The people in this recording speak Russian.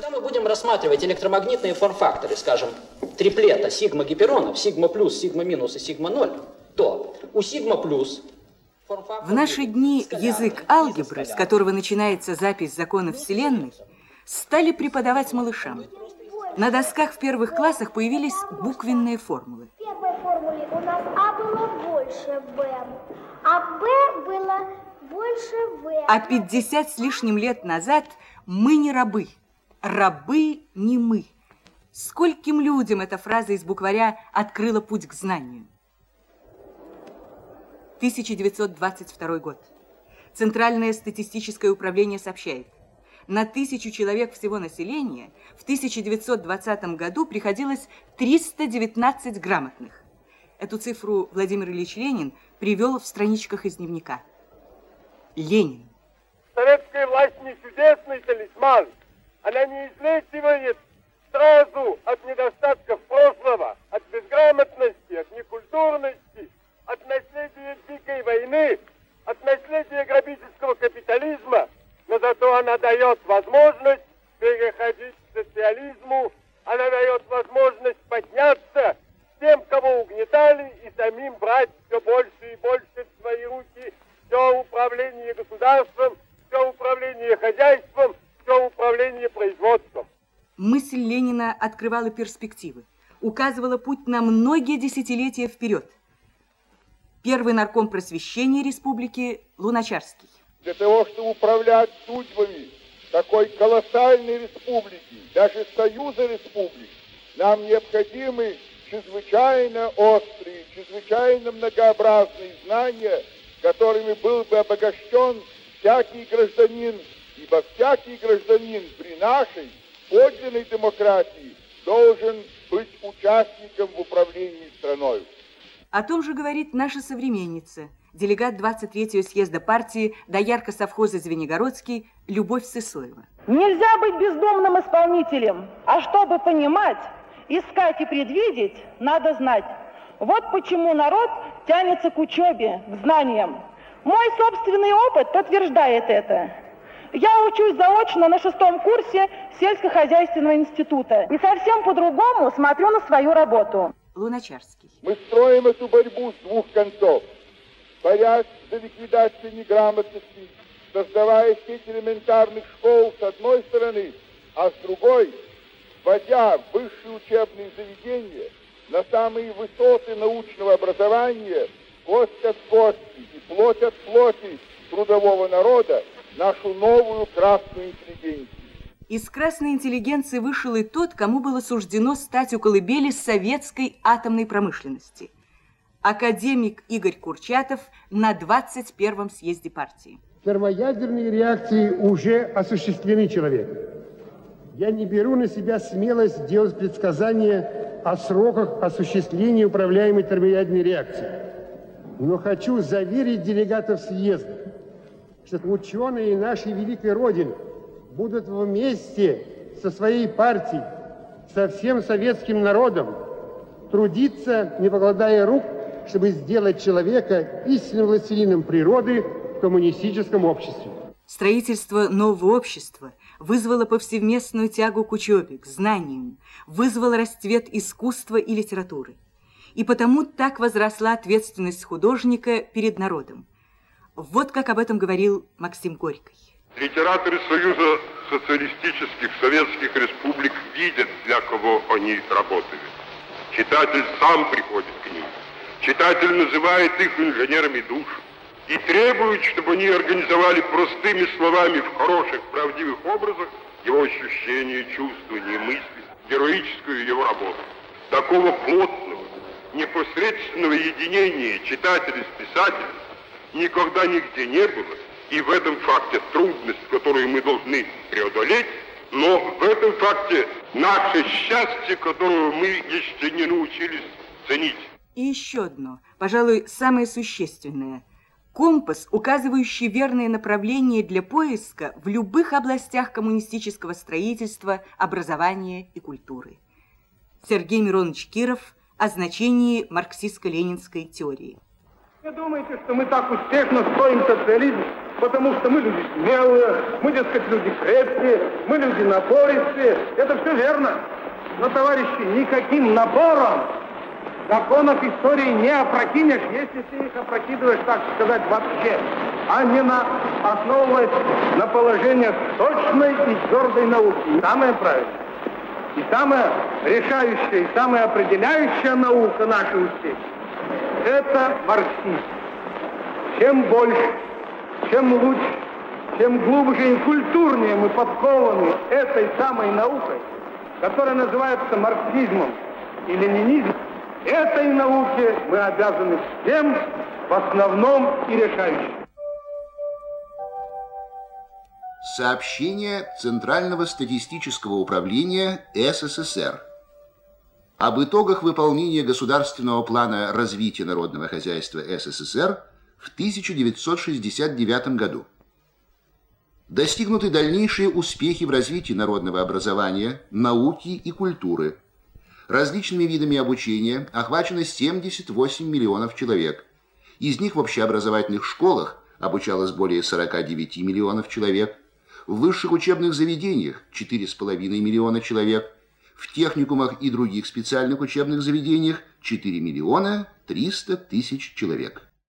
Когда мы будем рассматривать электромагнитные форм-факторы, скажем, триплета сигма гиперонов, сигма плюс, сигма минус и сигма ноль, то у сигма плюс в наши дни язык алгебры, с которого начинается запись законов Вселенной, стали преподавать малышам. На досках в первых классах появились буквенные формулы. В первой формуле у нас А было больше Б, а Б было больше В. А 50 с лишним лет назад мы не рабы, рабы не мы. Скольким людям эта фраза из букваря открыла путь к знанию? 1922 год. Центральное статистическое управление сообщает, на тысячу человек всего населения в 1920 году приходилось 319 грамотных. Эту цифру Владимир Ильич Ленин привел в страничках из дневника. Ленин. Советская власть не чудесный талисман. Она не излечивает сразу от недостатков прошлого, от безграмотности, от некультурности, от наследия дикой войны, от наследия грабительского капитализма – но зато она дает возможность переходить к социализму, она дает возможность подняться тем, кого угнетали, и самим брать все больше и больше в свои руки все управление государством, открывала перспективы, указывала путь на многие десятилетия вперед. Первый нарком просвещения республики Луначарский для того, чтобы управлять судьбами такой колоссальной республики, даже союза республик, нам необходимы чрезвычайно острые, чрезвычайно многообразные знания, которыми был бы обогащен всякий гражданин, ибо всякий гражданин при нашей подлинной демократии должен быть участником в управлении страной. О том же говорит наша современница – делегат 23-го съезда партии доярка совхоза Звенигородский Любовь Сысоева. Нельзя быть бездомным исполнителем, а чтобы понимать, искать и предвидеть, надо знать. Вот почему народ тянется к учебе, к знаниям. Мой собственный опыт подтверждает это. Я учусь заочно на шестом курсе сельскохозяйственного института и совсем по-другому смотрю на свою работу. Луначарский. Мы строим эту борьбу с двух концов борясь за ликвидацию неграмотности, создавая сеть элементарных школ с одной стороны, а с другой, вводя высшие учебные заведения на самые высоты научного образования, кость от кости и плоть от плоти трудового народа, нашу новую красную интеллигенцию. Из красной интеллигенции вышел и тот, кому было суждено стать у колыбели советской атомной промышленности – академик Игорь Курчатов на 21-м съезде партии. Термоядерные реакции уже осуществлены человеком. Я не беру на себя смелость делать предсказания о сроках осуществления управляемой термоядерной реакции. Но хочу заверить делегатов съезда, что ученые нашей великой Родины будут вместе со своей партией, со всем советским народом трудиться, не покладая рук чтобы сделать человека истинным властелином природы в коммунистическом обществе. Строительство нового общества вызвало повсеместную тягу к учебе, к знаниям, вызвало расцвет искусства и литературы. И потому так возросла ответственность художника перед народом. Вот как об этом говорил Максим Горький. Литераторы Союза социалистических советских республик видят, для кого они работают. Читатель сам приходит к ним. Читатель называет их инженерами душ и требует, чтобы они организовали простыми словами в хороших, правдивых образах его ощущения, чувствования, мысли, героическую его работу. Такого плотного, непосредственного единения читателя с писателем никогда нигде не было. И в этом факте трудность, которую мы должны преодолеть, но в этом факте наше счастье, которое мы еще не научились ценить. И еще одно, пожалуй, самое существенное. Компас, указывающий верное направление для поиска в любых областях коммунистического строительства, образования и культуры. Сергей Миронович Киров о значении марксистско-ленинской теории. Вы думаете, что мы так успешно строим социализм, потому что мы люди смелые, мы, дескать, люди крепкие, мы люди напористые. Это все верно. Но, товарищи, никаким напором законов истории не опрокинешь, если ты их опрокидываешь, так сказать, вообще, а не на, основываясь на положениях точной и твердой науки. Самое правильное, и самая решающая, и самая определяющая наука нашей успехи – это марксизм. Чем больше, чем лучше, чем глубже и культурнее мы подкованы этой самой наукой, которая называется марксизмом и ленинизмом, этой науке мы обязаны всем в основном и решающим. Сообщение Центрального статистического управления СССР об итогах выполнения государственного плана развития народного хозяйства СССР в 1969 году. Достигнуты дальнейшие успехи в развитии народного образования, науки и культуры – Различными видами обучения охвачено 78 миллионов человек. Из них в общеобразовательных школах обучалось более 49 миллионов человек, в высших учебных заведениях 4,5 миллиона человек, в техникумах и других специальных учебных заведениях 4 миллиона 300 тысяч человек.